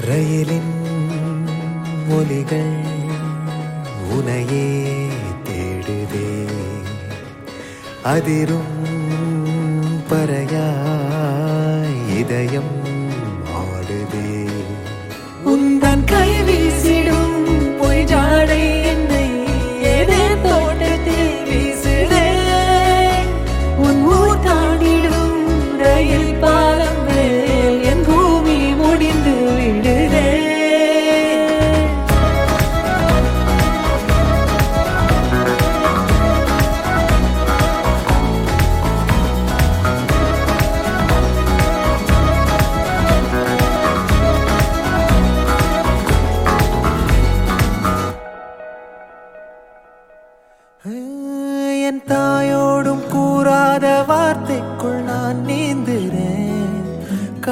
ரயிலின் ஒலிகள் உனையே தேடுதே. அதிரும் பறையாய் இதயம் ஆடுதே.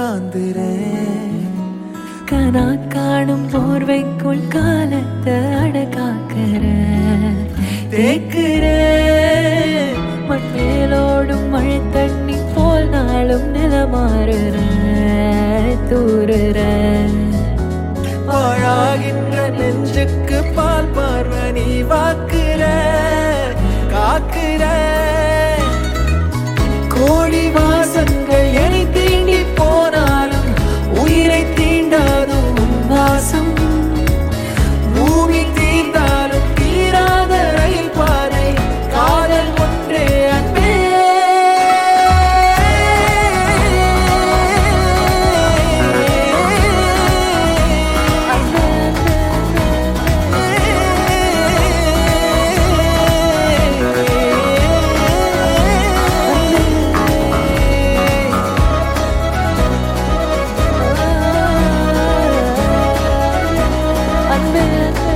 உட்காந்துறேன் கனா காணும் போர்வைக்குள் காலத்தை அடக்காக்கிற தேக்குற மண் மேலோடும் மழை தண்ணி போல் நாளும் நிலமாறுற தூறுற been